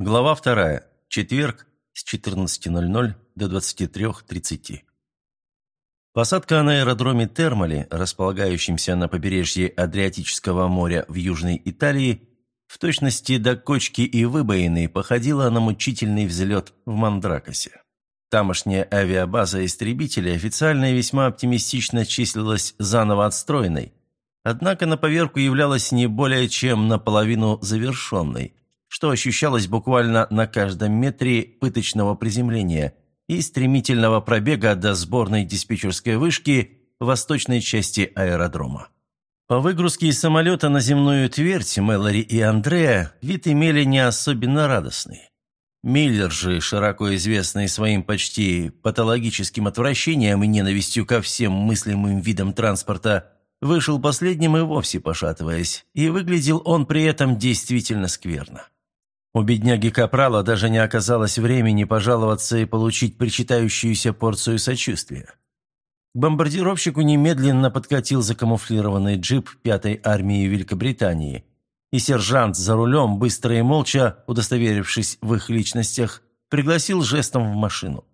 Глава вторая. Четверг с 14.00 до 23.30. Посадка на аэродроме Термали, располагающемся на побережье Адриатического моря в Южной Италии, в точности до кочки и выбоины походила на мучительный взлет в Мандракосе. Тамошняя авиабаза истребителей официально и весьма оптимистично числилась заново отстроенной, однако на поверку являлась не более чем наполовину завершенной – что ощущалось буквально на каждом метре пыточного приземления и стремительного пробега до сборной диспетчерской вышки восточной части аэродрома. По выгрузке из самолета на земную твердь Мэлори и Андреа вид имели не особенно радостный. Миллер же, широко известный своим почти патологическим отвращением и ненавистью ко всем мыслимым видам транспорта, вышел последним и вовсе пошатываясь, и выглядел он при этом действительно скверно. У бедняги Капрала даже не оказалось времени пожаловаться и получить причитающуюся порцию сочувствия. К бомбардировщику немедленно подкатил закамуфлированный джип пятой армии Великобритании, и сержант за рулем, быстро и молча, удостоверившись в их личностях, пригласил жестом в машину.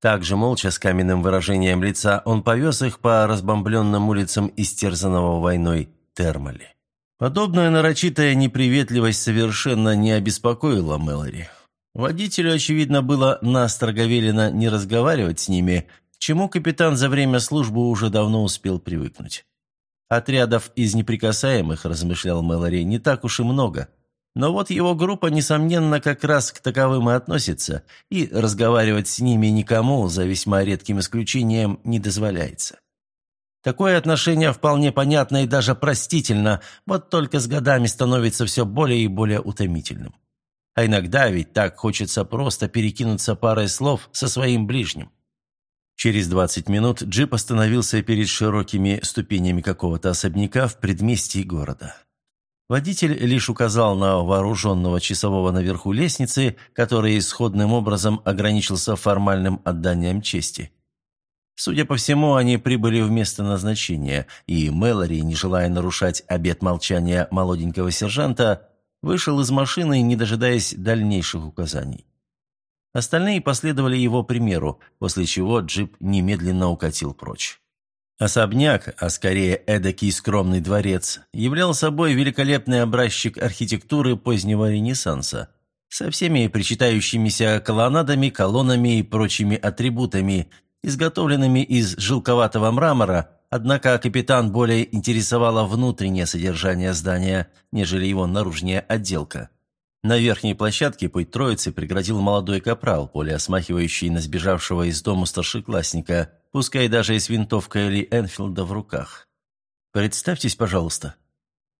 Также молча, с каменным выражением лица, он повез их по разбомбленным улицам истерзанного войной Термали. Подобная нарочитая неприветливость совершенно не обеспокоила Мэлори. Водителю, очевидно, было настрого велено не разговаривать с ними, к чему капитан за время службы уже давно успел привыкнуть. Отрядов из неприкасаемых, размышлял Мэлори, не так уж и много. Но вот его группа, несомненно, как раз к таковым и относится, и разговаривать с ними никому, за весьма редким исключением, не дозволяется. Такое отношение вполне понятно и даже простительно, вот только с годами становится все более и более утомительным. А иногда ведь так хочется просто перекинуться парой слов со своим ближним. Через 20 минут джип остановился перед широкими ступенями какого-то особняка в предместье города. Водитель лишь указал на вооруженного часового наверху лестницы, который исходным образом ограничился формальным отданием чести – Судя по всему, они прибыли в место назначения, и Мэлори, не желая нарушать обет молчания молоденького сержанта, вышел из машины, не дожидаясь дальнейших указаний. Остальные последовали его примеру, после чего джип немедленно укатил прочь. Особняк, а скорее эдакий скромный дворец, являл собой великолепный образчик архитектуры позднего Ренессанса, со всеми причитающимися колоннадами, колоннами и прочими атрибутами, изготовленными из жилковатого мрамора, однако капитан более интересовало внутреннее содержание здания, нежели его наружная отделка. На верхней площадке путь троицы преградил молодой капрал, более смахивающий на сбежавшего из дома старшеклассника, пускай даже и с винтовкой Ли Энфилда в руках. «Представьтесь, пожалуйста».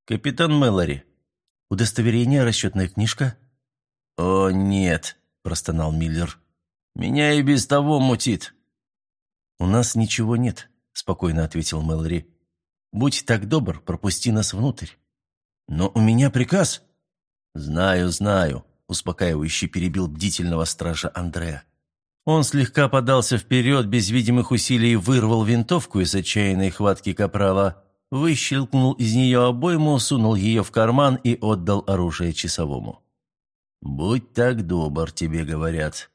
«Капитан Мэлори». «Удостоверение, расчетная книжка?» «О, нет», – простонал Миллер. «Меня и без того мутит. «У нас ничего нет», – спокойно ответил Мэлори. «Будь так добр, пропусти нас внутрь». «Но у меня приказ». «Знаю, знаю», – успокаивающе перебил бдительного стража Андреа. Он слегка подался вперед, без видимых усилий вырвал винтовку из отчаянной хватки капрала, выщелкнул из нее обойму, сунул ее в карман и отдал оружие часовому. «Будь так добр, тебе говорят»,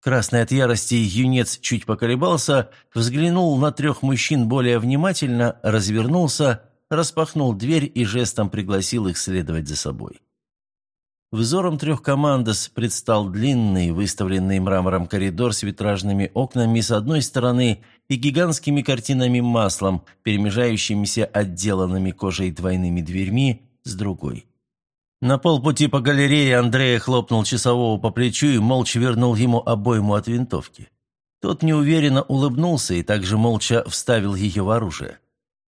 Красный от ярости юнец чуть поколебался, взглянул на трех мужчин более внимательно, развернулся, распахнул дверь и жестом пригласил их следовать за собой. Взором трех командос предстал длинный, выставленный мрамором коридор с витражными окнами с одной стороны и гигантскими картинами маслом, перемежающимися отделанными кожей двойными дверьми, с другой. На полпути по галерее Андрея хлопнул часового по плечу и молча вернул ему обойму от винтовки. Тот неуверенно улыбнулся и также молча вставил ее в оружие.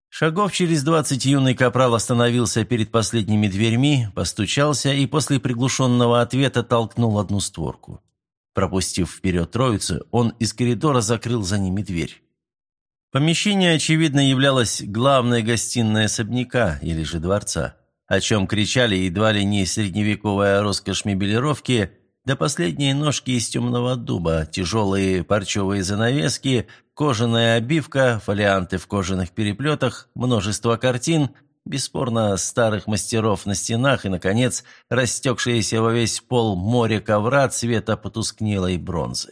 Шагов через двадцать юный капрал остановился перед последними дверьми, постучался и после приглушенного ответа толкнул одну створку. Пропустив вперед троицу, он из коридора закрыл за ними дверь. Помещение, очевидно, являлось главной гостиной особняка или же дворца о чем кричали едва ли не средневековая роскошь мебелировки, да последние ножки из темного дуба, тяжелые парчевые занавески, кожаная обивка, фолианты в кожаных переплетах, множество картин, бесспорно старых мастеров на стенах и, наконец, растекшееся во весь пол море ковра цвета потускнелой бронзы.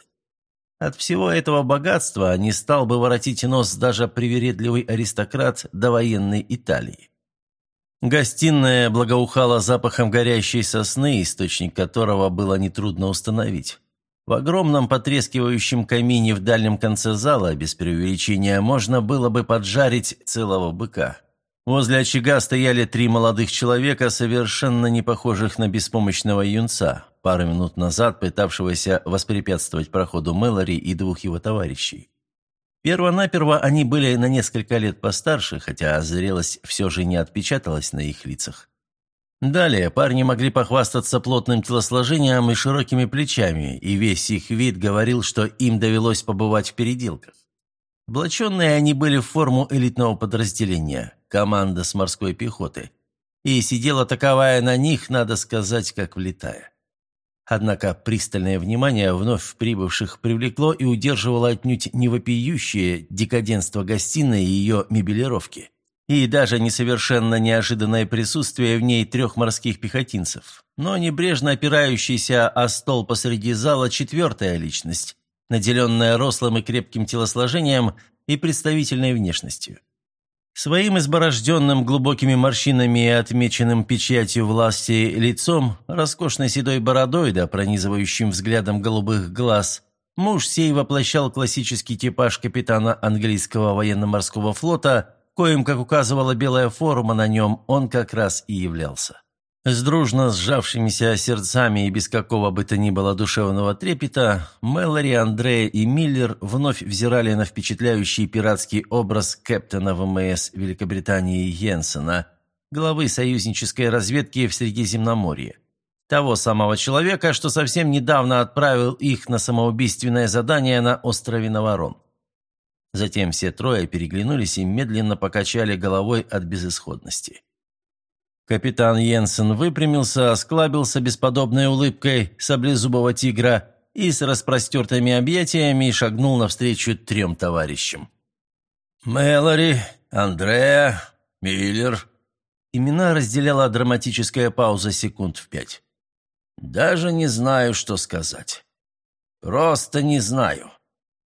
От всего этого богатства не стал бы воротить нос даже привередливый аристократ довоенной Италии. Гостиная благоухала запахом горящей сосны, источник которого было нетрудно установить. В огромном потрескивающем камине в дальнем конце зала, без преувеличения, можно было бы поджарить целого быка. Возле очага стояли три молодых человека, совершенно не похожих на беспомощного юнца, пару минут назад пытавшегося воспрепятствовать проходу Мэлори и двух его товарищей. Первонаперво они были на несколько лет постарше, хотя зрелость все же не отпечаталась на их лицах. Далее парни могли похвастаться плотным телосложением и широкими плечами, и весь их вид говорил, что им довелось побывать в переделках. Облаченные они были в форму элитного подразделения, команда с морской пехоты, и сидела таковая на них, надо сказать, как влетая. Однако пристальное внимание вновь прибывших привлекло и удерживало отнюдь не вопиющее декаденство гостиной и ее мебелировки, и даже несовершенно неожиданное присутствие в ней трех морских пехотинцев, но небрежно опирающийся о стол посреди зала четвертая личность, наделенная рослым и крепким телосложением и представительной внешностью. Своим изборожденным глубокими морщинами и отмеченным печатью власти лицом, роскошной седой бородой да пронизывающим взглядом голубых глаз, муж сей воплощал классический типаж капитана английского военно-морского флота, коим, как указывала белая форма на нем, он как раз и являлся. С дружно сжавшимися сердцами и без какого бы то ни было душевного трепета, Мэлори, Андрея и Миллер вновь взирали на впечатляющий пиратский образ капитана ВМС Великобритании Йенсена, главы союзнической разведки в Средиземноморье. Того самого человека, что совсем недавно отправил их на самоубийственное задание на острове Наворон. Затем все трое переглянулись и медленно покачали головой от безысходности. Капитан Йенсен выпрямился, осклабился бесподобной улыбкой саблезубого тигра и с распростертыми объятиями шагнул навстречу трем товарищам. «Мэлори, Андреа, Миллер». Имена разделяла драматическая пауза секунд в пять. «Даже не знаю, что сказать. Просто не знаю.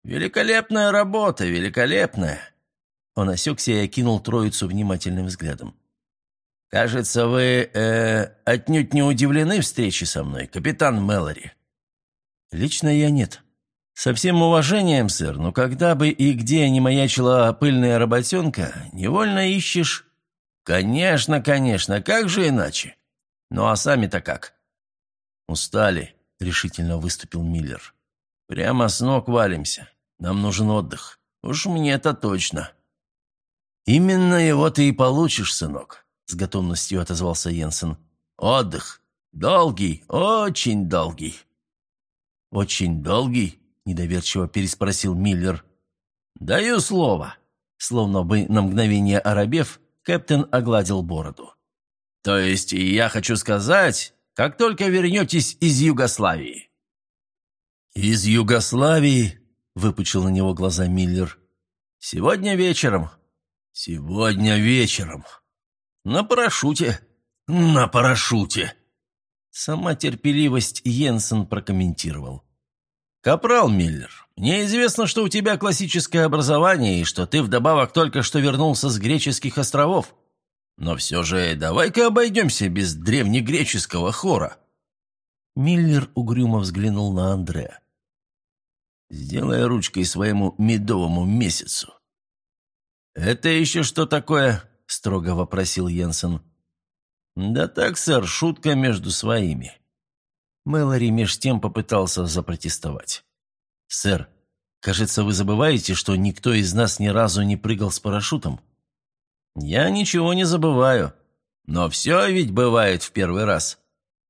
Великолепная работа, великолепная». Он осекся и окинул троицу внимательным взглядом. «Кажется, вы э, отнюдь не удивлены встрече со мной, капитан Мэлори». «Лично я нет. Со всем уважением, сэр, но когда бы и где не маячила пыльная работенка, невольно ищешь...» «Конечно, конечно, как же иначе? Ну а сами-то как?» «Устали», — решительно выступил Миллер. «Прямо с ног валимся. Нам нужен отдых. Уж мне это точно». «Именно его ты и получишь, сынок. — с готовностью отозвался Йенсен. «Отдых. Долгий, очень долгий». «Очень долгий?» — недоверчиво переспросил Миллер. «Даю слово». Словно бы на мгновение оробев, Кэптен огладил бороду. «То есть я хочу сказать, как только вернетесь из Югославии». «Из Югославии?» — выпучил на него глаза Миллер. «Сегодня вечером». «Сегодня вечером», «На парашюте! На парашюте!» Сама терпеливость Йенсен прокомментировал. «Капрал Миллер, мне известно, что у тебя классическое образование и что ты вдобавок только что вернулся с греческих островов. Но все же давай-ка обойдемся без древнегреческого хора». Миллер угрюмо взглянул на Андрея. «Сделай ручкой своему медовому месяцу». «Это еще что такое?» – строго вопросил Йенсен. «Да так, сэр, шутка между своими». Мэлори меж тем попытался запротестовать. «Сэр, кажется, вы забываете, что никто из нас ни разу не прыгал с парашютом?» «Я ничего не забываю. Но все ведь бывает в первый раз.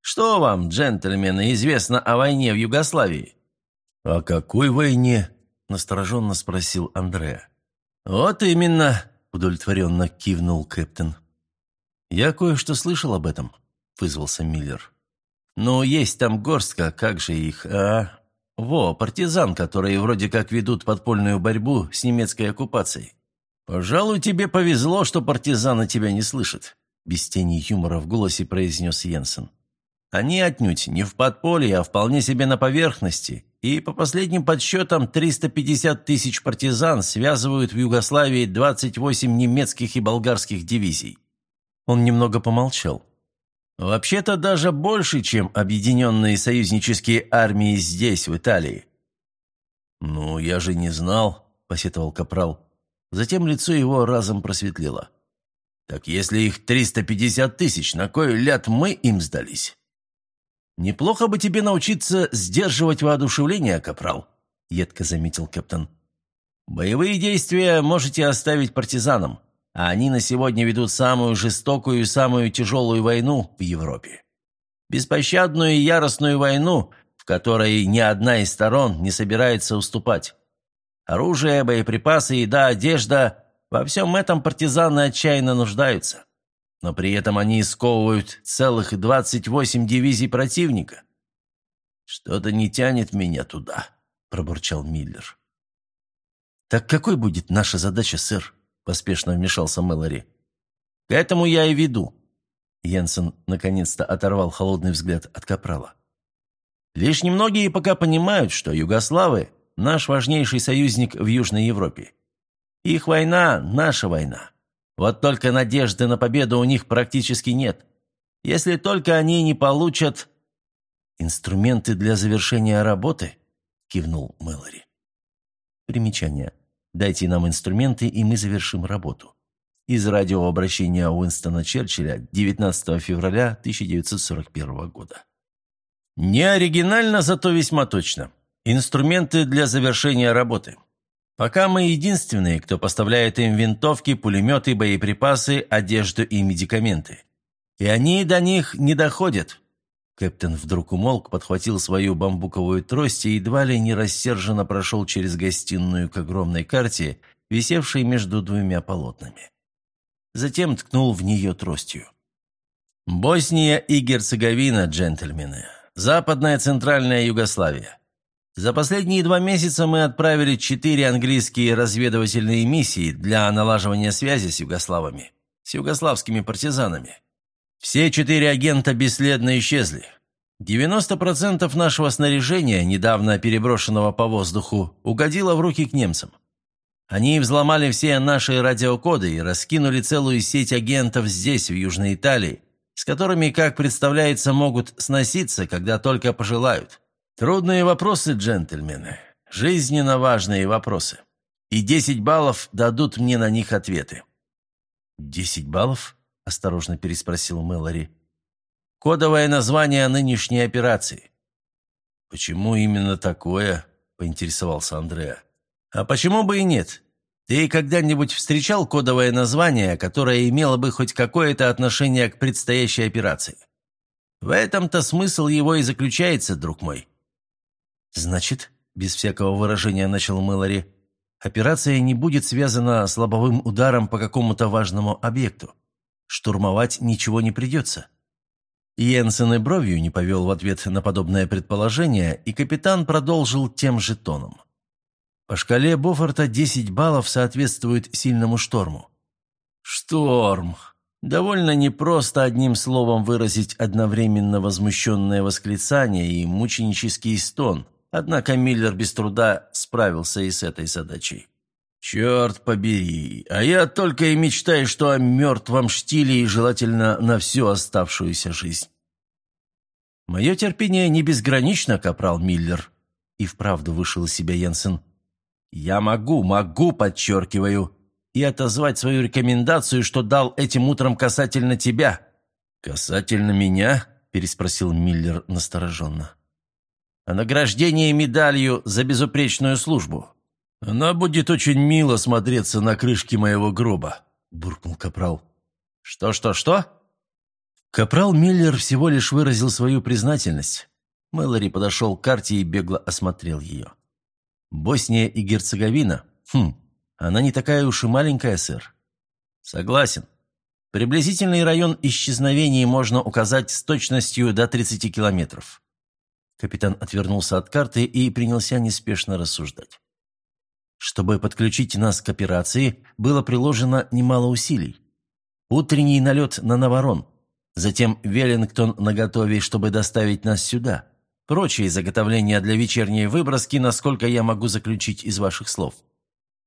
Что вам, джентльмены, известно о войне в Югославии?» «О какой войне?» – настороженно спросил Андреа. «Вот именно удовлетворенно кивнул Кэптен. «Я кое-что слышал об этом», — вызвался Миллер. «Ну, есть там горстка, как же их, а? Во, партизан, которые вроде как ведут подпольную борьбу с немецкой оккупацией. «Пожалуй, тебе повезло, что партизаны тебя не слышат», – без тени юмора в голосе произнес Йенсен. «Они отнюдь не в подполье, а вполне себе на поверхности, и по последним подсчетам 350 тысяч партизан связывают в Югославии 28 немецких и болгарских дивизий». Он немного помолчал. «Вообще-то даже больше, чем объединенные союзнические армии здесь, в Италии». «Ну, я же не знал», – посетовал Капрал. Затем лицо его разом просветлело. «Так если их 350 тысяч, на кой ляд мы им сдались?» «Неплохо бы тебе научиться сдерживать воодушевление, Капрал», — едко заметил капитан. «Боевые действия можете оставить партизанам, а они на сегодня ведут самую жестокую и самую тяжелую войну в Европе. Беспощадную и яростную войну, в которой ни одна из сторон не собирается уступать. Оружие, боеприпасы, еда, одежда – во всем этом партизаны отчаянно нуждаются. Но при этом они сковывают целых 28 дивизий противника. «Что-то не тянет меня туда», – пробурчал Миллер. «Так какой будет наша задача, сэр?» – поспешно вмешался Мэлори. «К этому я и веду». Йенсен наконец-то оторвал холодный взгляд от Капрала. «Лишь немногие пока понимают, что югославы наш важнейший союзник в Южной Европе. Их война – наша война. Вот только надежды на победу у них практически нет. Если только они не получат... «Инструменты для завершения работы?» – кивнул Мэлори. Примечание. «Дайте нам инструменты, и мы завершим работу». Из радиообращения Уинстона Черчилля 19 февраля 1941 года. Не оригинально, зато весьма точно. Инструменты для завершения работы. Пока мы единственные, кто поставляет им винтовки, пулеметы, боеприпасы, одежду и медикаменты. И они до них не доходят. Кэптен вдруг умолк, подхватил свою бамбуковую трость и едва ли не рассерженно прошел через гостиную к огромной карте, висевшей между двумя полотнами. Затем ткнул в нее тростью. «Босния и Герцеговина, джентльмены. Западная Центральная Югославия. За последние два месяца мы отправили четыре английские разведывательные миссии для налаживания связи с югославами, с югославскими партизанами. Все четыре агента бесследно исчезли. 90% нашего снаряжения, недавно переброшенного по воздуху, угодило в руки к немцам. Они взломали все наши радиокоды и раскинули целую сеть агентов здесь, в Южной Италии, с которыми, как представляется, могут сноситься, когда только пожелают. Трудные вопросы, джентльмены. Жизненно важные вопросы. И десять баллов дадут мне на них ответы». «Десять баллов?» – осторожно переспросил Мэлори. «Кодовое название нынешней операции». «Почему именно такое?» – поинтересовался Андреа. «А почему бы и нет? Ты когда-нибудь встречал кодовое название, которое имело бы хоть какое-то отношение к предстоящей операции? В этом-то смысл его и заключается, друг мой». «Значит, без всякого выражения начал Мэлори, операция не будет связана с лобовым ударом по какому-то важному объекту. Штурмовать ничего не придется». Йенсен и бровью не повел в ответ на подобное предположение, и капитан продолжил тем же тоном. По шкале Бофорта 10 баллов соответствует сильному шторму. «Шторм!» Довольно непросто одним словом выразить одновременно возмущенное восклицание и мученический стон, Однако Миллер без труда справился и с этой задачей. «Черт побери! А я только и мечтаю, что о мертвом штиле и желательно на всю оставшуюся жизнь». «Мое терпение не безгранично, капрал Миллер», — и вправду вышел из себя Йенсен. «Я могу, могу, подчеркиваю, и отозвать свою рекомендацию, что дал этим утром касательно тебя». «Касательно меня?» – переспросил Миллер настороженно награждение медалью за безупречную службу. Она будет очень мило смотреться на крышке моего гроба», – буркнул Капрал. «Что-что-что?» Капрал Миллер всего лишь выразил свою признательность. Мэлори подошел к карте и бегло осмотрел ее. «Босния и Герцеговина? Хм, она не такая уж и маленькая, сэр». «Согласен. Приблизительный район исчезновений можно указать с точностью до 30 километров. Капитан отвернулся от карты и принялся неспешно рассуждать. Чтобы подключить нас к операции, было приложено немало усилий. Утренний налет на Наворон, затем Веллингтон наготове, чтобы доставить нас сюда. Прочие заготовления для вечерней выброски, насколько я могу заключить из ваших слов.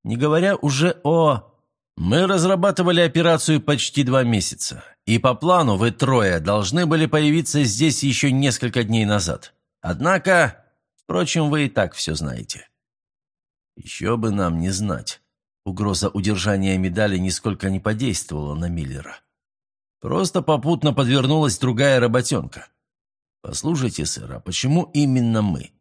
Не говоря уже о... Мы разрабатывали операцию почти два месяца, и по плану вы трое должны были появиться здесь еще несколько дней назад. Однако, впрочем, вы и так все знаете. Еще бы нам не знать. Угроза удержания медали нисколько не подействовала на Миллера. Просто попутно подвернулась другая работенка. Послушайте, сэр, а почему именно мы?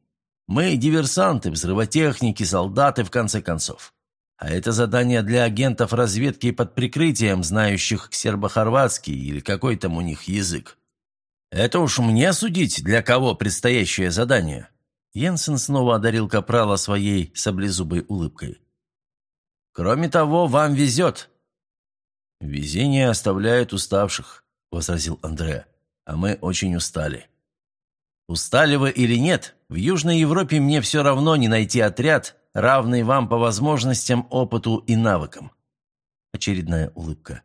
Мы диверсанты, взрывотехники, солдаты, в конце концов. А это задание для агентов разведки под прикрытием, знающих сербо-хорватский или какой там у них язык. Это уж мне судить, для кого предстоящее задание. Йенсен снова одарил Капрала своей саблезубой улыбкой. «Кроме того, вам везет». «Везение оставляет уставших», — возразил Андре. «А мы очень устали». «Устали вы или нет, в Южной Европе мне все равно не найти отряд, равный вам по возможностям, опыту и навыкам. Очередная улыбка.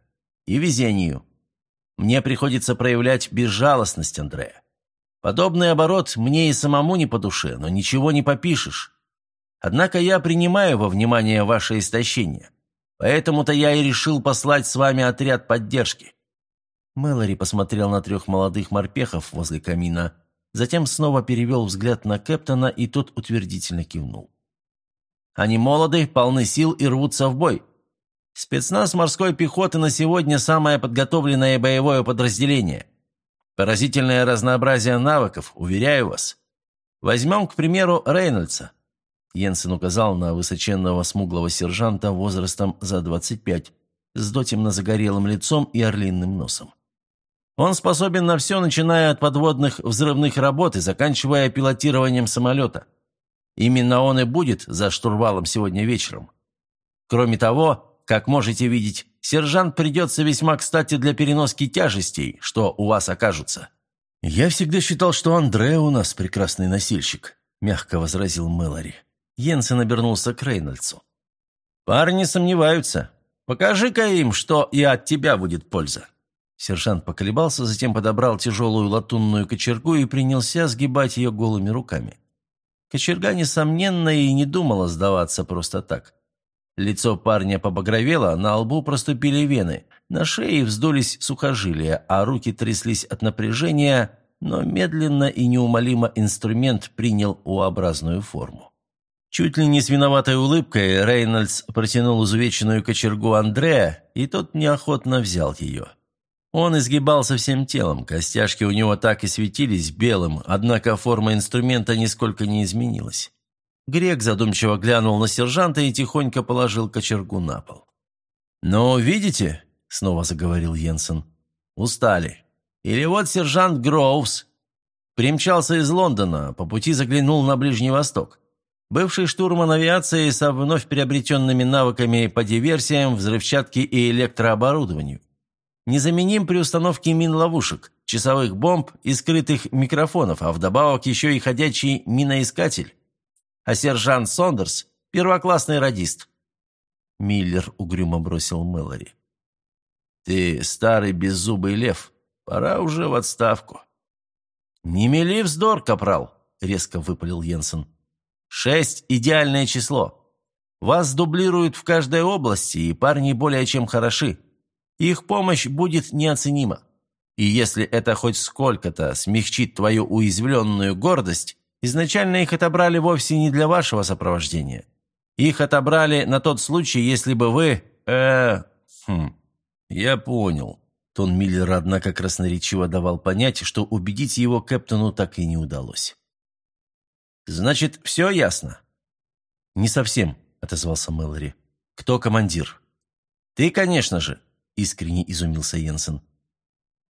И везению. Мне приходится проявлять безжалостность, Андрея. Подобный оборот мне и самому не по душе, но ничего не попишешь. Однако я принимаю во внимание ваше истощение. Поэтому-то я и решил послать с вами отряд поддержки». Мэлори посмотрел на трех молодых морпехов возле камина, затем снова перевел взгляд на Кэптона, и тот утвердительно кивнул. Они молоды, полны сил и рвутся в бой. Спецназ морской пехоты на сегодня самое подготовленное боевое подразделение. Поразительное разнообразие навыков, уверяю вас. Возьмем, к примеру, Рейнольдса. Йенсен указал на высоченного смуглого сержанта возрастом за 25, с дотемно загорелым лицом и орлиным носом. Он способен на все, начиная от подводных взрывных работ и заканчивая пилотированием самолета. Именно он и будет за штурвалом сегодня вечером. Кроме того, как можете видеть, сержант придется весьма кстати для переноски тяжестей, что у вас окажутся». «Я всегда считал, что Андре у нас прекрасный носильщик», – мягко возразил Мэлори. Йенсен обернулся к Рейнольдсу. «Парни сомневаются. Покажи-ка им, что и от тебя будет польза». Сержант поколебался, затем подобрал тяжелую латунную кочергу и принялся сгибать ее голыми руками. Кочерга, несомненно, и не думала сдаваться просто так. Лицо парня побагровело, на лбу проступили вены, на шее вздулись сухожилия, а руки тряслись от напряжения, но медленно и неумолимо инструмент принял U-образную форму. Чуть ли не с виноватой улыбкой Рейнольдс протянул изувеченную кочергу Андрея, и тот неохотно взял ее. Он изгибался всем телом, костяшки у него так и светились белым, однако форма инструмента нисколько не изменилась. Грек задумчиво глянул на сержанта и тихонько положил кочергу на пол. «Ну, видите?» — снова заговорил Йенсен. «Устали. Или вот сержант Гроувс. Примчался из Лондона, по пути заглянул на Ближний Восток. Бывший штурман авиации со вновь приобретенными навыками по диверсиям, взрывчатке и электрооборудованию. Незаменим при установке мин-ловушек, часовых бомб и скрытых микрофонов, а вдобавок еще и ходячий миноискатель. А сержант Сондерс – первоклассный радист. Миллер угрюмо бросил Мэлори. «Ты старый беззубый лев. Пора уже в отставку». «Не мели вздор, капрал», – резко выпалил Йенсен. «Шесть – идеальное число. Вас дублируют в каждой области, и парни более чем хороши. Их помощь будет неоценима. И если это хоть сколько-то смягчит твою уязвленную гордость, изначально их отобрали вовсе не для вашего сопровождения. Их отобрали на тот случай, если бы вы... э Хм, я понял. Тон Миллера, однако, красноречиво давал понять, что убедить его Кэптону так и не удалось. «Значит, все ясно?» «Не совсем», — отозвался Мэлори. «Кто командир?» «Ты, конечно же», – искренне изумился Йенсен.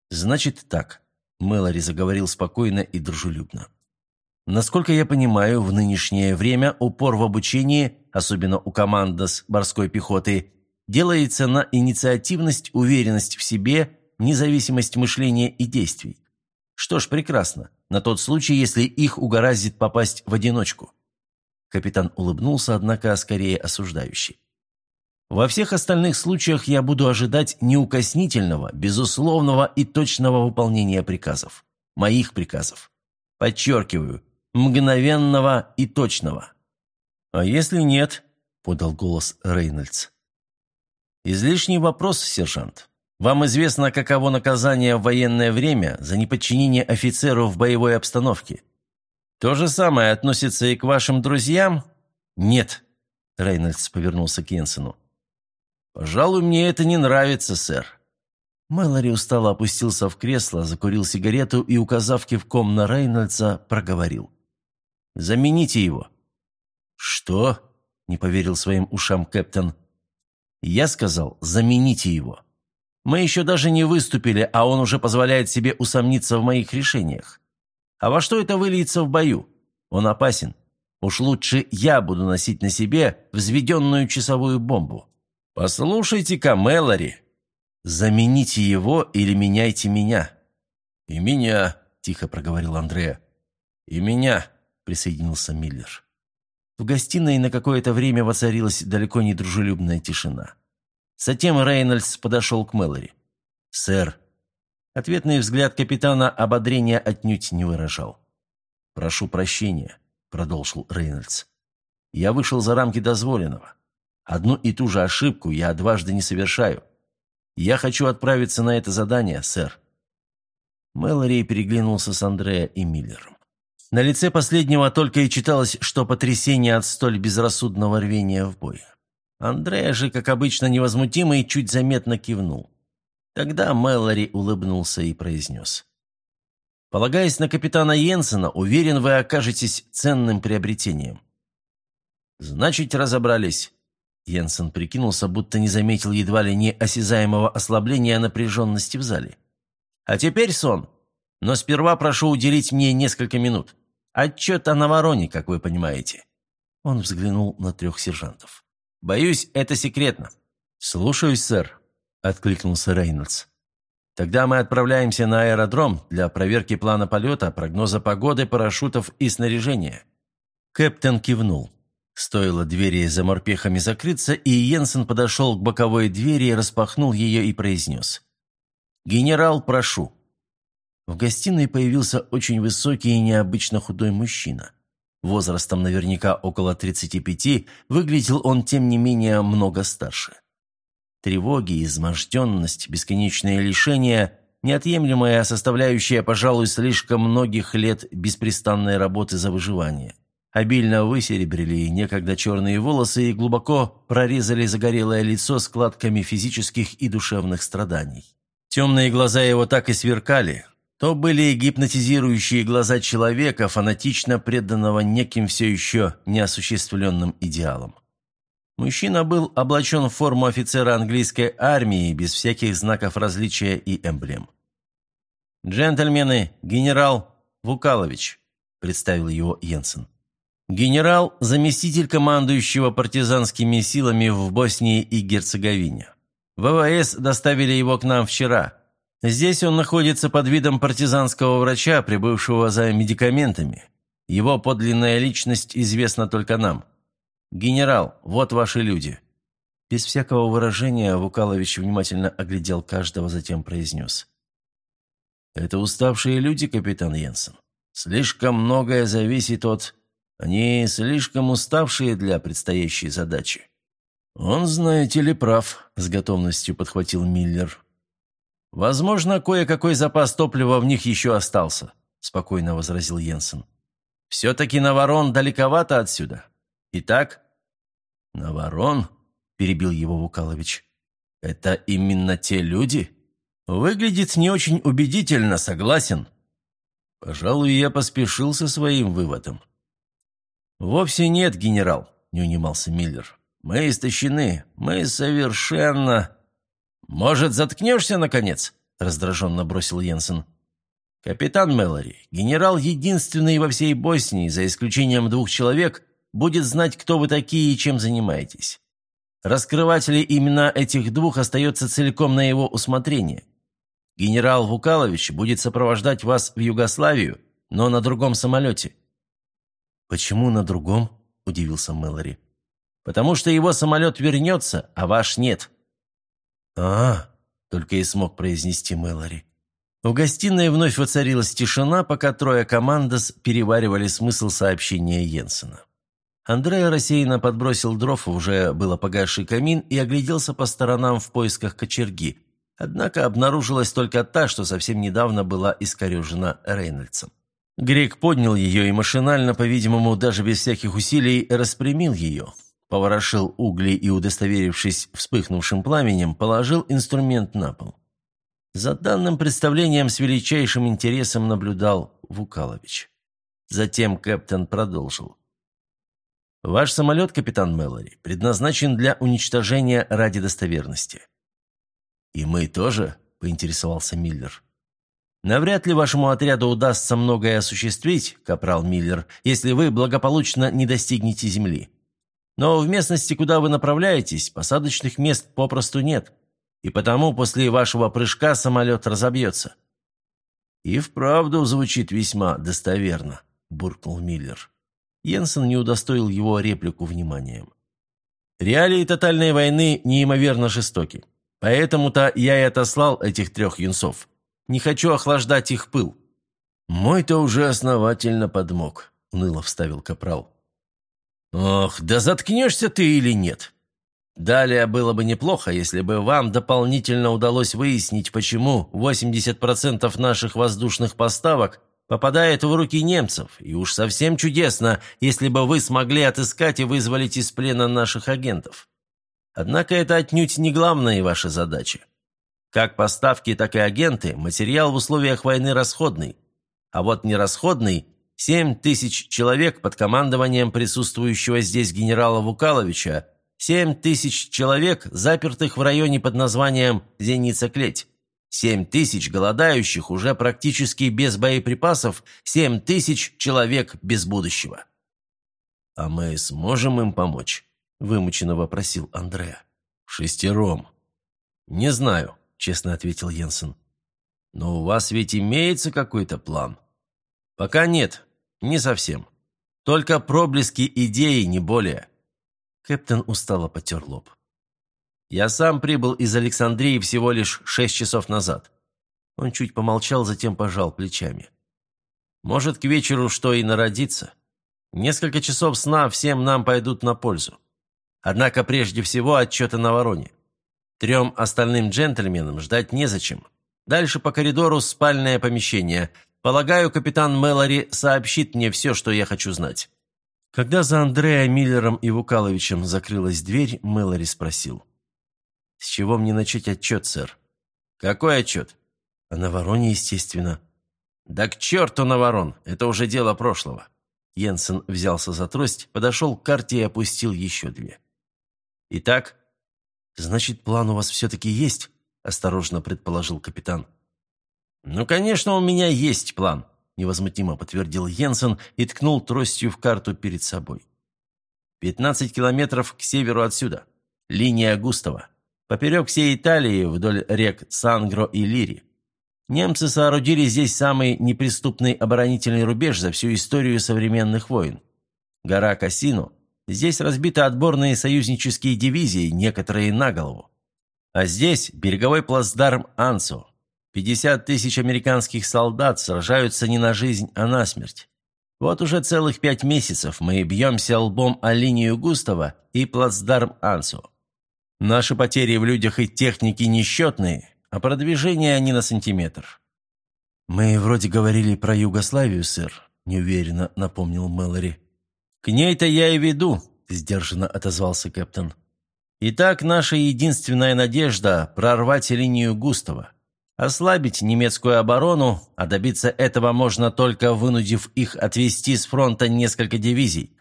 «Значит так», – Мэлори заговорил спокойно и дружелюбно. «Насколько я понимаю, в нынешнее время упор в обучении, особенно у командос морской пехоты, делается на инициативность, уверенность в себе, независимость мышления и действий. Что ж, прекрасно, на тот случай, если их угораздит попасть в одиночку. Капитан улыбнулся, однако скорее осуждающий. Во всех остальных случаях я буду ожидать неукоснительного, безусловного и точного выполнения приказов. Моих приказов. Подчеркиваю, мгновенного и точного. «А если нет?» – подал голос Рейнольдс. «Излишний вопрос, сержант. Вам известно, каково наказание в военное время за неподчинение офицеру в боевой обстановке. То же самое относится и к вашим друзьям?» «Нет», – Рейнольдс повернулся к Йенсену. «Пожалуй, мне это не нравится, сэр». Мэлори устало опустился в кресло, закурил сигарету и, указав кивком на Рейнольдса, проговорил. «Замените его». «Что?» – не поверил своим ушам Кэптон. «Я сказал, замените его. Мы еще даже не выступили, а он уже позволяет себе усомниться в моих решениях. А во что это выльется в бою? Он опасен. Уж лучше я буду носить на себе взведенную часовую бомбу». «Послушайте-ка, Мэлори, замените его или меняйте меня». «И меня», – тихо проговорил Андреа. «И меня», – присоединился Миллер. В гостиной на какое-то время воцарилась далеко не дружелюбная тишина. Затем Рейнольдс подошел к Мэлори. «Сэр». Ответный взгляд капитана ободрения отнюдь не выражал. «Прошу прощения», – продолжил Рейнольдс. «Я вышел за рамки дозволенного. Одну и ту же ошибку я дважды не совершаю. Я хочу отправиться на это задание, сэр». Мэлори переглянулся с Андреа и Миллером. На лице последнего только и читалось, что потрясение от столь безрассудного рвения в бой. Андрея же, как обычно, невозмутимый, чуть заметно кивнул. Тогда Мэлори улыбнулся и произнес. «Полагаясь на капитана Йенсена, уверен, вы окажетесь ценным приобретением». «Значит, разобрались». Йенсен прикинулся, будто не заметил едва ли не осязаемого ослабления напряженности в зале. «А теперь сон. Но сперва прошу уделить мне несколько минут. Отчет о Навороне, как вы понимаете». Он взглянул на трех сержантов. «Боюсь, это секретно». «Слушаюсь, сэр», — откликнулся Рейнольдс. «Тогда мы отправляемся на аэродром для проверки плана полета, прогноза погоды, парашютов и снаряжения». Кэптен кивнул. Стоило двери за морпехами закрыться, и Йенсен подошел к боковой двери, распахнул ее и произнес. «Генерал, прошу». В гостиной появился очень высокий и необычно худой мужчина. Возрастом наверняка около 35, выглядел он, тем не менее, много старше. Тревоги, изможденность, бесконечное лишение – неотъемлемая составляющая, пожалуй, слишком многих лет беспрестанной работы за выживание. Обильно высеребрили некогда черные волосы и глубоко прорезали загорелое лицо складками физических и душевных страданий. Темные глаза его так и сверкали, то были гипнотизирующие глаза человека, фанатично преданного неким все еще неосуществленным идеалам. Мужчина был облачен в форму офицера английской армии без всяких знаков различия и эмблем. «Джентльмены, генерал Вукалович», – представил его Йенсен. «Генерал – заместитель командующего партизанскими силами в Боснии и Герцеговине. ВВС доставили его к нам вчера. Здесь он находится под видом партизанского врача, прибывшего за медикаментами. Его подлинная личность известна только нам. Генерал, вот ваши люди». Без всякого выражения Вукалович внимательно оглядел каждого, затем произнес. «Это уставшие люди, капитан Йенсен. Слишком многое зависит от... Они слишком уставшие для предстоящей задачи». «Он, знаете ли, прав», — с готовностью подхватил Миллер. «Возможно, кое-какой запас топлива в них еще остался», – спокойно возразил Йенсен. «Все-таки Наворон далековато отсюда. Итак?» «Наворон?» – перебил его Вукалович. «Это именно те люди?» «Выглядит не очень убедительно, согласен». Пожалуй, я поспешил со своим выводом. «Вовсе нет, генерал», – не унимался Миллер. «Мы истощены. Мы совершенно...» «Может, заткнешься, наконец?» – раздраженно бросил Йенсен. «Капитан Мэлори, генерал единственный во всей Боснии, за исключением двух человек, будет знать, кто вы такие и чем занимаетесь. Раскрывать ли имена этих двух остается целиком на его усмотрение. Генерал Вукалович будет сопровождать вас в Югославию, но на другом самолете». «Почему на другом?» – удивился Мэлори. «Потому что его самолет вернется, а ваш нет». «А, — только и смог произнести Мэлори. В гостиной вновь воцарилась тишина, пока трое командос переваривали смысл сообщения Йенсена. Андрей рассеянно подбросил дров уже было погасший камин и огляделся по сторонам в поисках кочерги. Однако обнаружилась только та, что совсем недавно была искорежена Рейнольдсом. Грек поднял ее и машинально, по-видимому, даже без всяких усилий, распрямил ее. Поворошил угли и, удостоверившись вспыхнувшим пламенем, положил инструмент на пол. За данным представлением с величайшим интересом наблюдал Вукалович. Затем капитан продолжил. «Ваш самолет, капитан Мэллори, предназначен для уничтожения ради достоверности». «И мы тоже?» – поинтересовался Миллер. «Навряд ли вашему отряду удастся многое осуществить, капрал Миллер, если вы благополучно не достигнете земли. Но в местности, куда вы направляетесь, посадочных мест попросту нет, и потому после вашего прыжка самолет разобьется». «И вправду звучит весьма достоверно», – буркнул Миллер. Йенсен не удостоил его реплику вниманием. «Реалии тотальной войны неимоверно жестоки. Поэтому-то я и отослал этих трех юнцов. Не хочу охлаждать их пыл». «Мой-то уже основательно подмог», — уныло вставил Капрал. «Ох, да заткнешься ты или нет?» Далее было бы неплохо, если бы вам дополнительно удалось выяснить, почему 80% наших воздушных поставок попадает в руки немцев, и уж совсем чудесно, если бы вы смогли отыскать и вызволить из плена наших агентов. Однако это отнюдь не главная ваша задача. Как поставки, так и агенты, материал в условиях войны расходный. А вот нерасходный – 7 тысяч человек под командованием присутствующего здесь генерала Вукаловича, 7 тысяч человек, запертых в районе под названием Зеница-Клеть. Семь тысяч голодающих уже практически без боеприпасов, семь тысяч человек без будущего. «А мы сможем им помочь?» – вымученно вопросил Андреа. «Шестером». «Не знаю», – честно ответил Йенсен. «Но у вас ведь имеется какой-то план?» «Пока нет, не совсем. Только проблески идеи, не более». Кэптен устало потер лоб. Я сам прибыл из Александрии всего лишь шесть часов назад». Он чуть помолчал, затем пожал плечами. «Может, к вечеру что и народится. Несколько часов сна всем нам пойдут на пользу. Однако прежде всего отчеты на вороне. Трем остальным джентльменам ждать незачем. Дальше по коридору спальное помещение. Полагаю, капитан Мэлори сообщит мне все, что я хочу знать». Когда за Андреа Миллером и Вукаловичем закрылась дверь, Мэлори спросил. «С чего мне начать отчет, сэр?» «Какой отчет?» «О Навороне, естественно». «Да к черту Наворон! Это уже дело прошлого». Йенсен взялся за трость, подошел к карте и опустил еще две. «Итак?» «Значит, план у вас все-таки есть?» – осторожно предположил капитан. «Ну, конечно, у меня есть план», – невозмутимо подтвердил Йенсен и ткнул тростью в карту перед собой. «Пятнадцать километров к северу отсюда. Линия Густава. Поперек всей Италии, вдоль рек Сангро и Лири. Немцы соорудили здесь самый неприступный оборонительный рубеж за всю историю современных войн. Гора Кассино. Здесь разбиты отборные союзнические дивизии, некоторые на голову. А здесь береговой плацдарм Ансо. 50 тысяч американских солдат сражаются не на жизнь, а на смерть. Вот уже целых пять месяцев мы бьемся лбом о линию Густава и плацдарм Ансо. Наши потери в людях и технике несчетные, а продвижение не на сантиметр». «Мы вроде говорили про Югославию, сэр», – неуверенно напомнил Мэлори. «К ней-то я и веду», – сдержанно отозвался капитан. «Итак, наша единственная надежда – прорвать линию Густава, ослабить немецкую оборону, а добиться этого можно только вынудив их отвести с фронта несколько дивизий.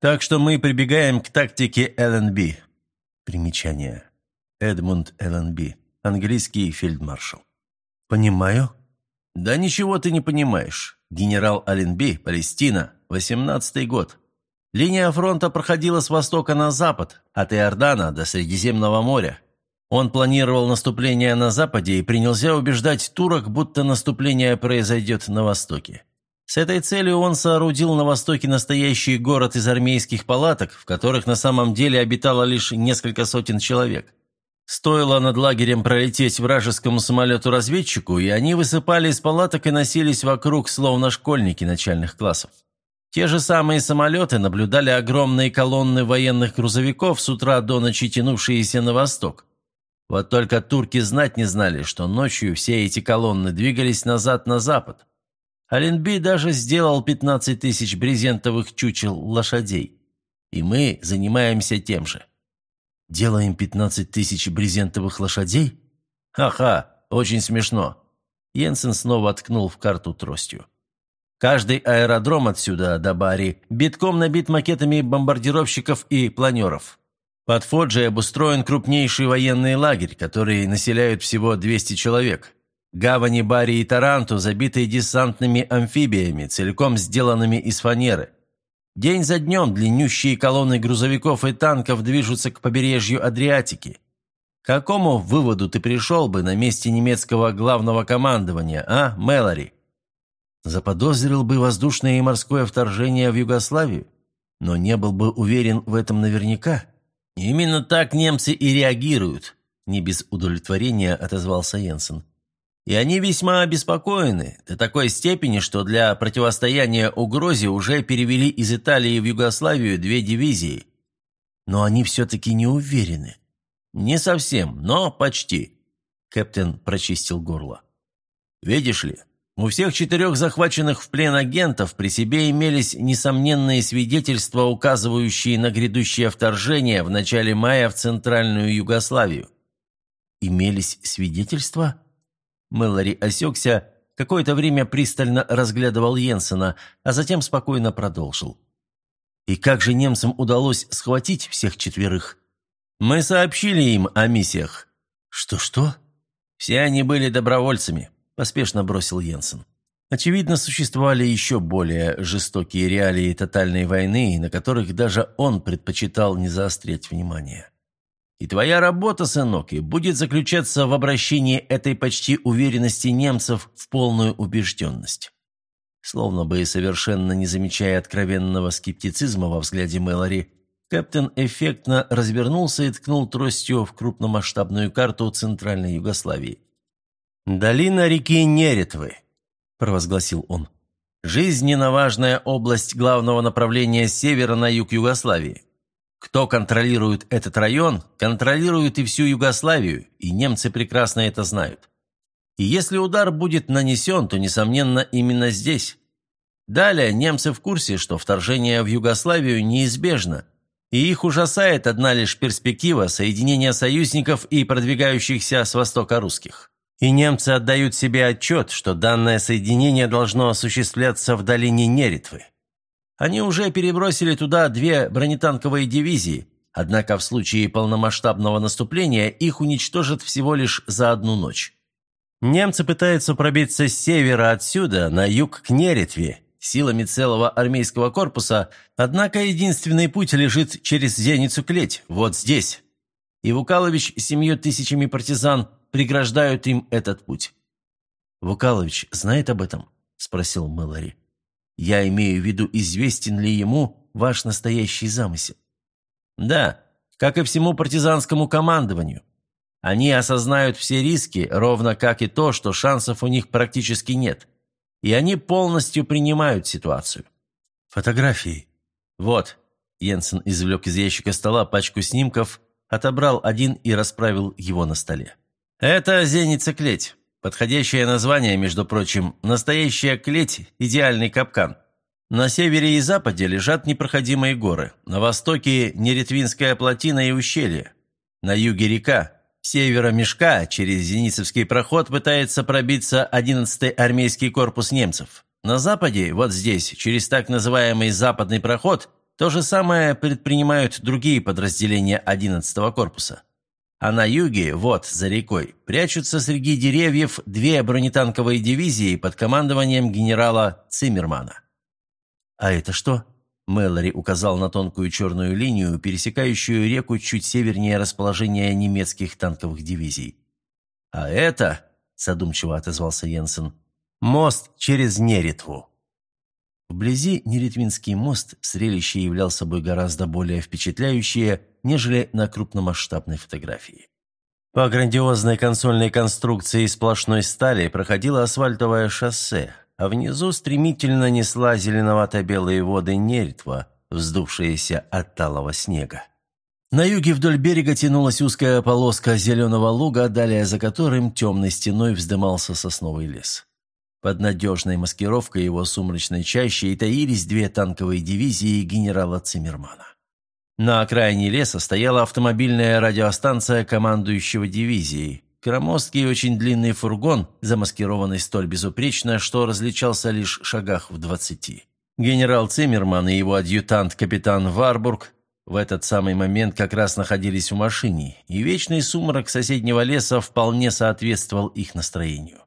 Так что мы прибегаем к тактике ЛНБ. Примечание. Эдмунд ЛНБ. Английский фельдмаршал. «Понимаю». «Да ничего ты не понимаешь. Генерал Аленби, Палестина, 18-й год. Линия фронта проходила с востока на запад, от Иордана до Средиземного моря. Он планировал наступление на западе и принялся убеждать турок, будто наступление произойдет на востоке. С этой целью он соорудил на востоке настоящий город из армейских палаток, в которых на самом деле обитало лишь несколько сотен человек. Стоило над лагерем пролететь вражескому самолету-разведчику, и они высыпали из палаток и носились вокруг, словно школьники начальных классов. Те же самые самолеты наблюдали огромные колонны военных грузовиков с утра до ночи тянувшиеся на восток. Вот только турки знать не знали, что ночью все эти колонны двигались назад на запад. Аленби даже сделал 15 тысяч брезентовых чучел лошадей. И мы занимаемся тем же. Делаем 15 тысяч брезентовых лошадей? Ха-ха, очень смешно. Йенсен снова ткнул в карту тростью. Каждый аэродром отсюда до Бари битком набит макетами бомбардировщиков и планеров. Под Фоджи обустроен крупнейший военный лагерь, который населяют всего 200 человек. Гавани Бари и Таранту забиты десантными амфибиями, целиком сделанными из фанеры. День за днем длиннющие колонны грузовиков и танков движутся к побережью Адриатики. К какому выводу ты пришел бы на месте немецкого главного командования, а, Мэлори? Заподозрил бы воздушное и морское вторжение в Югославию, но не был бы уверен в этом наверняка. Именно так немцы и реагируют, не без удовлетворения отозвался Йенсен. И они весьма обеспокоены, до такой степени, что для противостояния угрозе уже перевели из Италии в Югославию две дивизии. Но они все-таки не уверены. Не совсем, но почти. Кэптен прочистил горло. Видишь ли, у всех четырех захваченных в плен агентов при себе имелись несомненные свидетельства, указывающие на грядущее вторжение в начале мая в Центральную Югославию. Имелись свидетельства? Мэлори осекся, какое-то время пристально разглядывал Йенсена, а затем спокойно продолжил. «И как же немцам удалось схватить всех четверых? Мы сообщили им о миссиях». «Что-что?» «Все они были добровольцами», – поспешно бросил Йенсен. Очевидно, существовали еще более жестокие реалии тотальной войны, на которых даже он предпочитал не заострять внимание. И твоя работа, сынок, и будет заключаться в обращении этой почти уверенности немцев в полную убежденность. Словно бы совершенно не замечая откровенного скептицизма во взгляде Мэлори, Кэптен эффектно развернулся и ткнул тростью в крупномасштабную карту Центральной Югославии. «Долина реки Неретвы», – провозгласил он. «Жизненно важная область главного направления севера на юг Югославии. Кто контролирует этот район, контролирует и всю Югославию, и немцы прекрасно это знают. И если удар будет нанесен, то, несомненно, именно здесь. Далее, немцы в курсе, что вторжение в Югославию неизбежно, и их ужасает одна лишь перспектива соединения союзников и продвигающихся с востока русских. И немцы отдают себе отчет, что данное соединение должно осуществляться в долине Неретвы. Они уже перебросили туда две бронетанковые дивизии, однако в случае полномасштабного наступления их уничтожат всего лишь за одну ночь. Немцы пытаются пробиться с севера отсюда на юг к Неретве силами целого армейского корпуса, однако единственный путь лежит через Зеницу-Клеть, вот здесь. И Вукалович с семью тысячами партизан преграждают им этот путь. «Вукалович знает об этом?» – спросил Мэлори. Я имею в виду, известен ли ему ваш настоящий замысел. Да, как и всему партизанскому командованию. Они осознают все риски, ровно как и то, что шансов у них практически нет. И они полностью принимают ситуацию. Фотографии. Вот. Йенсен извлек из ящика стола пачку снимков, отобрал один и расправил его на столе. Это зеница-клеть. Подходящее название, между прочим, настоящая клеть – идеальный капкан. На севере и западе лежат непроходимые горы, на востоке – Неретвинская плотина и ущелье, на юге – река, севера Мешка через Зеницевский проход пытается пробиться 11-й армейский корпус немцев. На западе, вот здесь, через так называемый западный проход, то же самое предпринимают другие подразделения 11-го корпуса. А на юге, вот, за рекой, прячутся среди деревьев две бронетанковые дивизии под командованием генерала Циммермана. «А это что?» Мэлори указал на тонкую черную линию, пересекающую реку чуть севернее расположения немецких танковых дивизий. «А это...» – задумчиво отозвался Йенсен. «Мост через Неретву». Вблизи Неретвинский мост зрелище являл собой гораздо более впечатляющее, нежели на крупномасштабной фотографии. По грандиозной консольной конструкции из сплошной стали проходило асфальтовое шоссе, а внизу стремительно несла зеленовато-белые воды Неритва, вздувшиеся от талого снега. На юге вдоль берега тянулась узкая полоска зеленого луга, далее за которым темной стеной вздымался сосновый лес. Под надежной маскировкой его сумрачной чащи и таились две танковые дивизии генерала Циммермана. На окраине леса стояла автомобильная радиостанция командующего дивизией, громоздкий и очень длинный фургон, замаскированный столь безупречно, что различался лишь в шагах в двадцати. Генерал Циммерман и его адъютант капитан Варбург в этот самый момент как раз находились в машине, и вечный сумрак соседнего леса вполне соответствовал их настроению.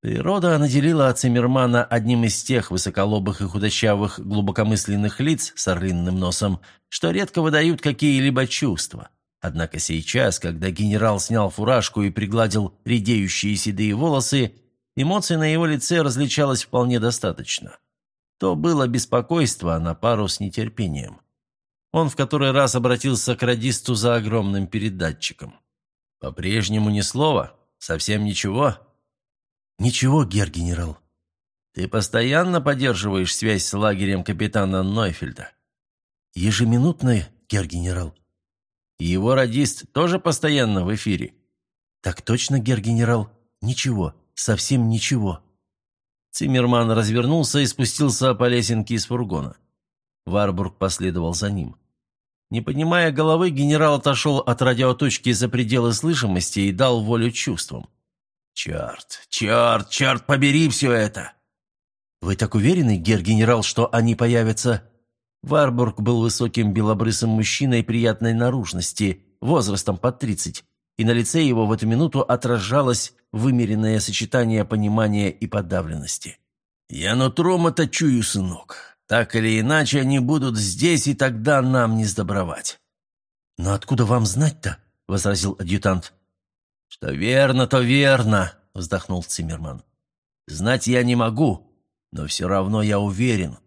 Природа наделила Циммермана одним из тех высоколобых и худощавых глубокомысленных лиц с орлиным носом, что редко выдают какие-либо чувства. Однако сейчас, когда генерал снял фуражку и пригладил редеющие седые волосы, эмоций на его лице различалось вполне достаточно. То было беспокойство на пару с нетерпением. Он в который раз обратился к радисту за огромным передатчиком. «По-прежнему ни слова? Совсем ничего?» «Ничего, гер-генерал». «Ты постоянно поддерживаешь связь с лагерем капитана Нойфельда?» «Ежеминутно, гер-генерал». «Его радист тоже постоянно в эфире?» «Так точно, гер-генерал. Ничего, совсем ничего». Циммерман развернулся и спустился по лесенке из фургона. Варбург последовал за ним. Не поднимая головы, генерал отошел от радиоточки за пределы слышимости и дал волю чувствам. «Черт, черт, черт, побери все это!» «Вы так уверены, гер-генерал, что они появятся?» Варбург был высоким белобрысым мужчиной приятной наружности, возрастом под тридцать, и на лице его в эту минуту отражалось вымеренное сочетание понимания и подавленности. «Я нутром это чую, сынок. Так или иначе, они будут здесь, и тогда нам не сдобровать». «Но откуда вам знать-то?» — возразил адъютант. «Что верно, то верно», — вздохнул Циммерман. «Знать я не могу, но все равно я уверен.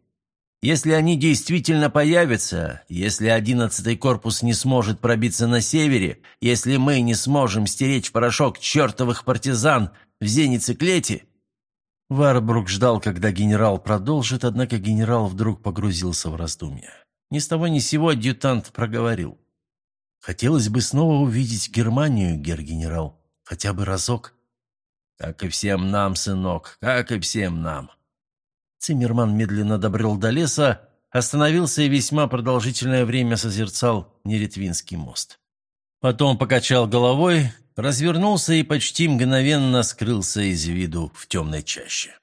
Если они действительно появятся, если одиннадцатый корпус не сможет пробиться на севере, если мы не сможем стереть в порошок чертовых партизан в Зенице-Клете, Варбрук ждал, когда генерал продолжит, однако генерал вдруг погрузился в раздумья. Ни с того ни сего адъютант проговорил. «Хотелось бы снова увидеть Германию, гер-генерал, хотя бы разок». «Как и всем нам, сынок, как и всем нам». Циммерман медленно добрел до леса, остановился и весьма продолжительное время созерцал Неретвинский мост. Потом покачал головой, развернулся и почти мгновенно скрылся из виду в темной чаще.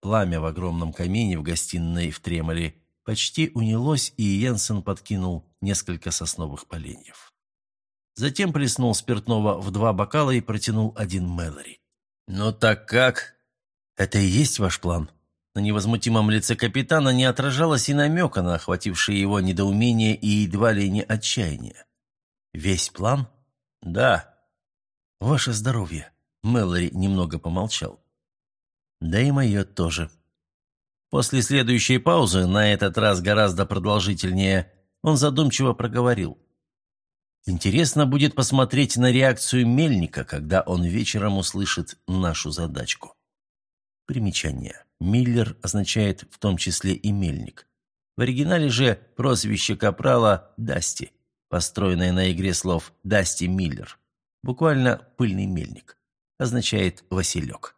Пламя в огромном камине в гостиной в Тремоле почти унялось, и Йенсен подкинул несколько сосновых поленьев. Затем плеснул спиртного в два бокала и протянул один Мэлори. «Ну так как?» «Это и есть ваш план?» На невозмутимом лице капитана не отражалось и намека на охватившее его недоумение и едва ли не отчаяние. «Весь план?» «Да». «Ваше здоровье», — Мэлори немного помолчал. «Да и мое тоже». После следующей паузы, на этот раз гораздо продолжительнее, он задумчиво проговорил. «Интересно будет посмотреть на реакцию Мельника, когда он вечером услышит нашу задачку». Примечание. Миллер означает в том числе и мельник. В оригинале же прозвище Капрала – Дасти – построенное на игре слов «Дасти Миллер». Буквально «пыльный мельник». Означает «василек».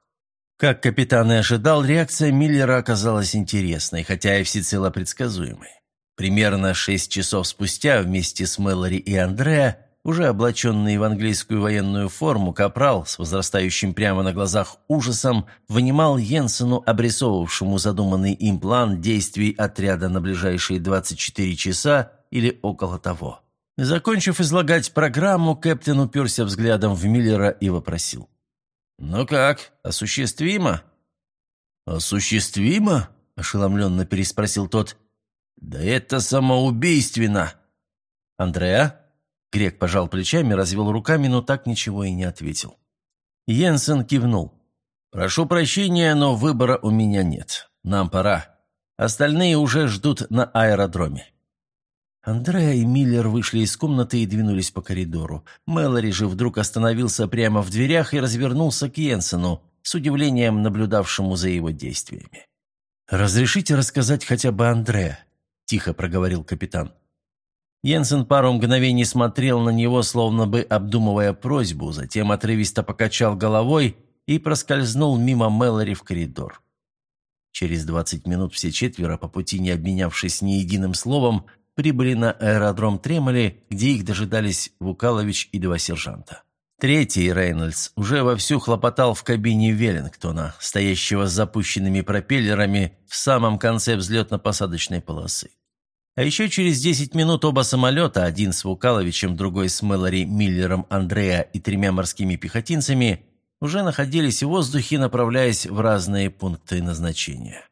Как капитан и ожидал, реакция Миллера оказалась интересной, хотя и всецело предсказуемой. Примерно шесть часов спустя вместе с Мэлори и Андреа, уже облаченный в английскую военную форму, Капрал с возрастающим прямо на глазах ужасом вынимал Йенсену, обрисовавшему задуманный им план действий отряда на ближайшие 24 часа или около того. Закончив излагать программу, Кэптен уперся взглядом в Миллера и вопросил. «Ну как, осуществимо?» «Осуществимо?» – ошеломленно переспросил тот. «Да это самоубийственно!» «Андреа?» Грек пожал плечами, развел руками, но так ничего и не ответил. Йенсен кивнул. «Прошу прощения, но выбора у меня нет. нам пора. Остальные уже ждут на аэродроме». Андреа и Миллер вышли из комнаты и двинулись по коридору. Мэлори же вдруг остановился прямо в дверях и развернулся к Йенсену, с удивлением наблюдавшему за его действиями. «Разрешите рассказать хотя бы Андреа?» – тихо проговорил капитан. Йенсен пару мгновений смотрел на него, словно бы обдумывая просьбу, затем отрывисто покачал головой и проскользнул мимо Мэлори в коридор. Через двадцать минут все четверо, по пути не обменявшись ни единым словом, прибыли на аэродром Тремоли, где их дожидались Вукалович и два сержанта. Третий, Рейнольдс, уже вовсю хлопотал в кабине Веллингтона, стоящего с запущенными пропеллерами в самом конце взлетно-посадочной полосы. А еще через 10 минут оба самолета, один с Вукаловичем, другой с Мэлори, Миллером, Андреа и тремя морскими пехотинцами, уже находились в воздухе, направляясь в разные пункты назначения.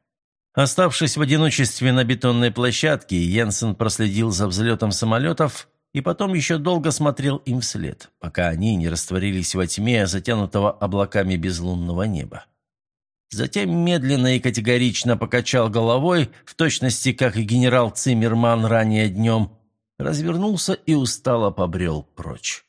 Оставшись в одиночестве на бетонной площадке, Йенсен проследил за взлетом самолетов и потом еще долго смотрел им вслед, пока они не растворились во тьме, затянутого облаками безлунного неба. Затем медленно и категорично покачал головой, в точности, как и генерал Циммерман ранее днем, развернулся и устало побрел прочь.